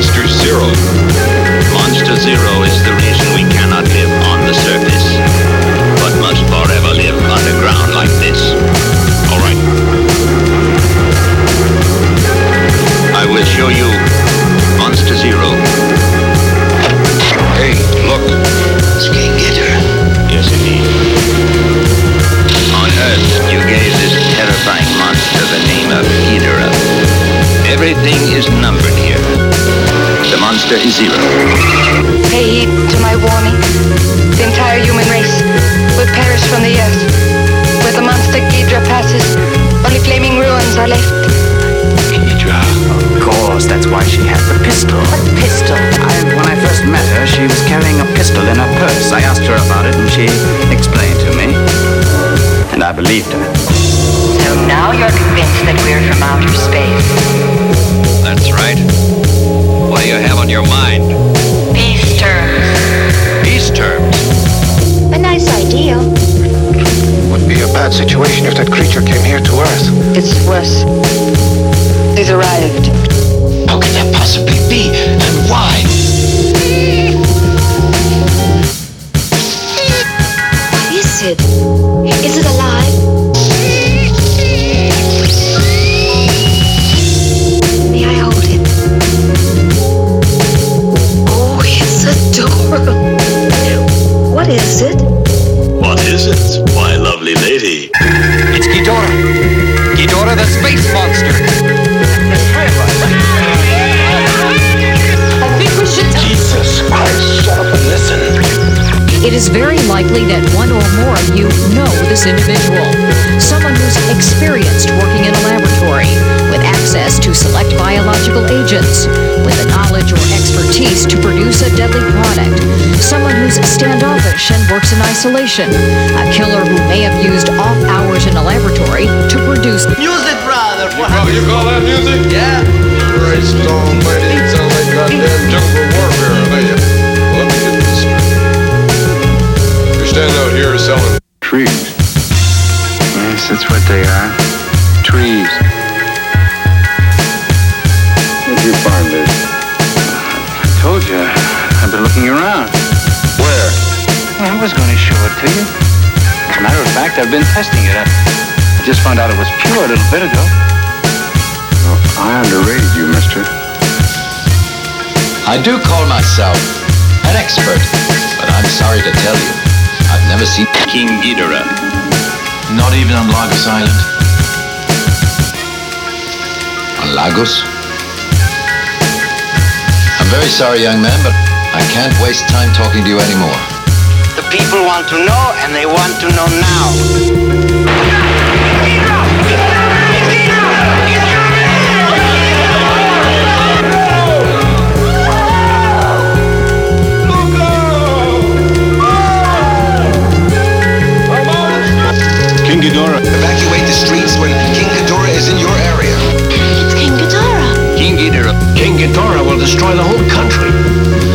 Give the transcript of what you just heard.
Zero Monster Zero is the reason we cannot live on the surface, but must forever live underground like this. All right. I will show you Monster Zero. Hey, look. King Gitter. Yes, indeed. On Earth, you gave this terrifying monster the name of Ghidorah. Everything is numbered here. The monster is zero. Pay heed to my warning. The entire human race will perish from the earth. Where the monster Ghidra passes, only flaming ruins are left. Ghidra. Of course, that's why she had the pistol. What pistol? I, when I first met her, she was carrying a pistol in her purse. I asked her about it, and she explained to me. And I believed her. So now you're convinced that we're from outer space. That creature came here to Earth. It's worse. He's arrived. How can that possibly be? And why? What is it? Is it alive? May I hold it? Oh, it's adorable. What is it? What is it, my lovely lady? It's Ghidorah. Ghidorah, the space monster. I think we should. Jesus Christ, shut up and listen. It is very likely that one or more of you know this individual. Someone who's experienced working in a laboratory, with access to select biological agents, standoffish and works in isolation. A killer who may have used off hours in a laboratory to produce Music, brother. What Oh, you call that music? Yeah. Christ almighty, it sounds like goddamn jungle warfare, I tell you. Let me get this straight. You're standing out here selling Trees. Yes, that's what they are. Trees. Where'd you find this? I told you. I've been looking around. Where? I was going to show it to you. As a matter of fact, I've been testing it. I I just found out it was pure a little bit ago. Well, I underrated you, mister. I do call myself an expert, but I'm sorry to tell you, I've never seen King Ghidorah. Not even on Lagos Island. On Lagos? I'm very sorry, young man, but I can't waste time talking to you anymore. The people want to know, and they want to know now. King Ghidorah. Evacuate the streets when King Ghidorah is in your area. It's King Ghidorah. King Ghidorah. King Ghidorah will destroy the whole country.